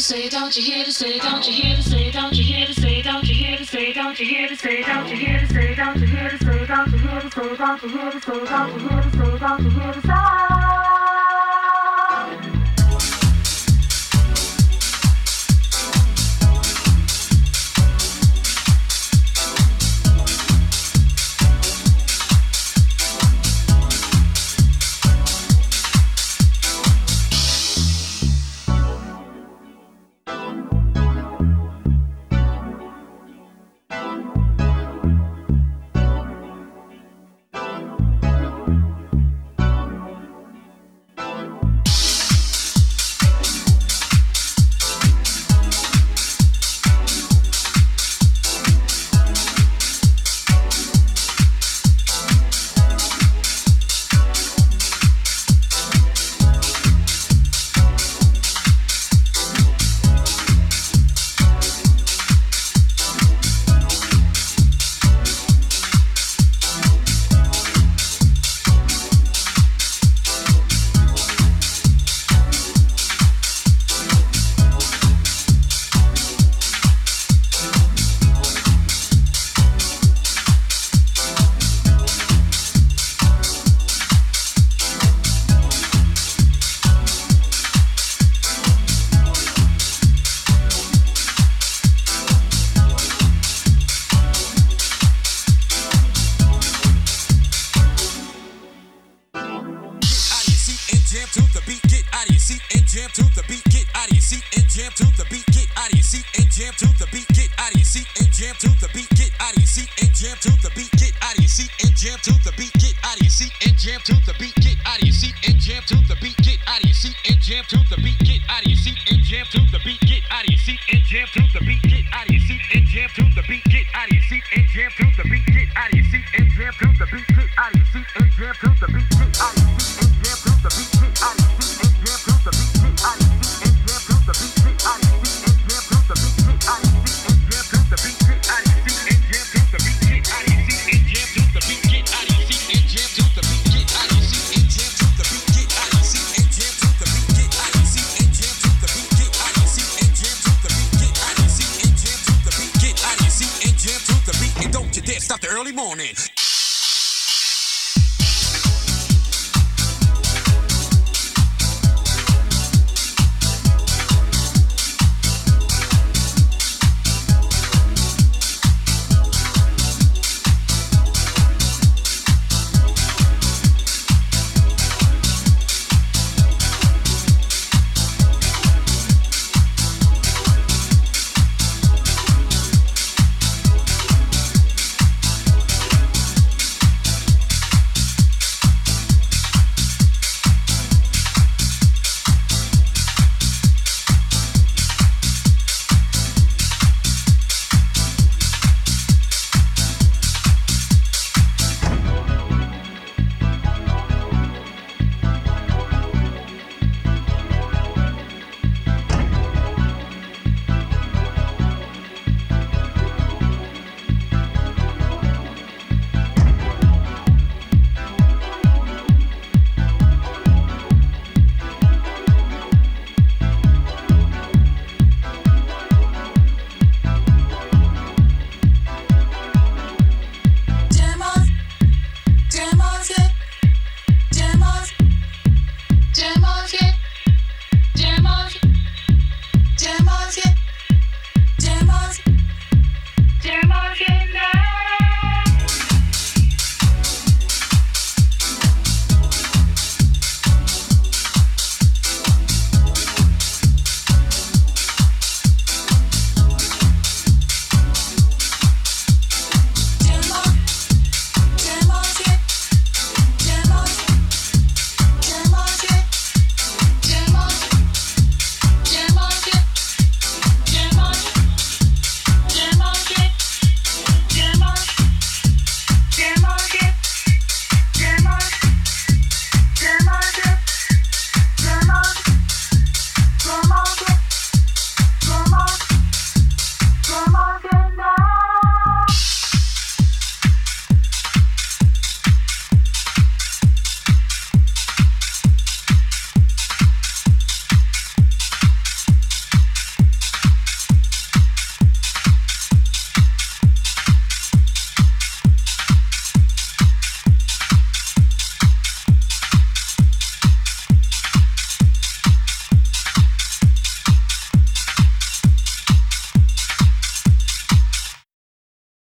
to say, don't you hear to say, don't you hear to say, don't you hear to say, don't you hear to say, don't you hear to say, don't you hear to say, don't you hear to say, don't you hear to say, don't you hear to say, don't you hear to say, don't you hear to say, don't you hear to say. out of your seat and jam to the beat. Get out of your seat and jam to the beat. Get out of your seat and jam to the beat. Get out of your seat and jam to the beat. Get out of your seat and jam to the beat. Get out of your seat and jam to the beat. Get out of your seat and jam to the beat. Get out of your seat and jam to the beat. Get out of up the early morning.